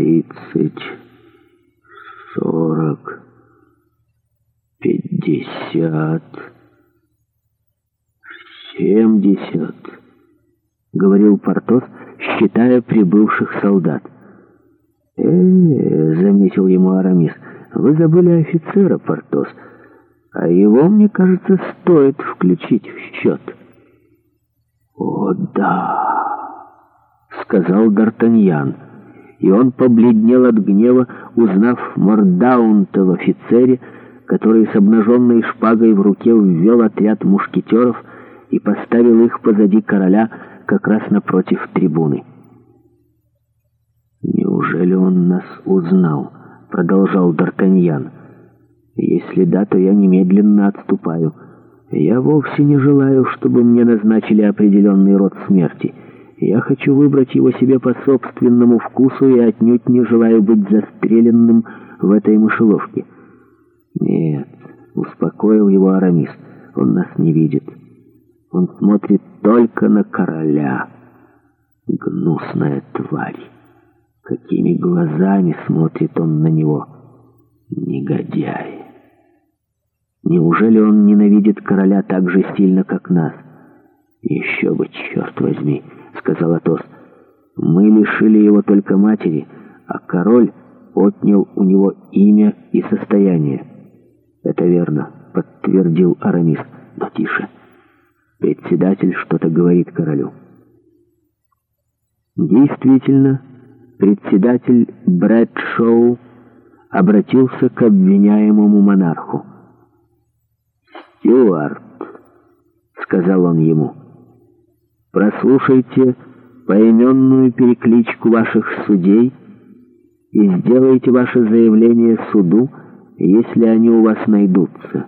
тридцать, сорок, пятьдесят, семьдесят, — говорил Портос, считая прибывших солдат. «Э, -э — заметил ему Арамис, — вы забыли офицера, Портос, а его, мне кажется, стоит включить в счет. — О, да, — сказал Д'Артаньян и он побледнел от гнева, узнав Мордаунта в офицере, который с обнаженной шпагой в руке ввел отряд мушкетеров и поставил их позади короля, как раз напротив трибуны. «Неужели он нас узнал?» — продолжал Д'Артаньян. «Если да, то я немедленно отступаю. Я вовсе не желаю, чтобы мне назначили определенный род смерти». Я хочу выбрать его себе по собственному вкусу и отнюдь не желаю быть застреленным в этой мышеловке. Нет, успокоил его Арамис, он нас не видит. Он смотрит только на короля. Гнусная тварь. Какими глазами смотрит он на него. Негодяй. Неужели он ненавидит короля так же сильно, как нас? Еще бы, черт возьми, — сказал Атос. «Мы лишили его только матери, а король отнял у него имя и состояние». «Это верно», — подтвердил Арамис. «Но тише. Председатель что-то говорит королю». Действительно, председатель Брэдшоу обратился к обвиняемому монарху. «Стюарт», — сказал он ему, — прослушайте поименную перекличку ваших судей и сделайте ваше заявление суду, если они у вас найдутся.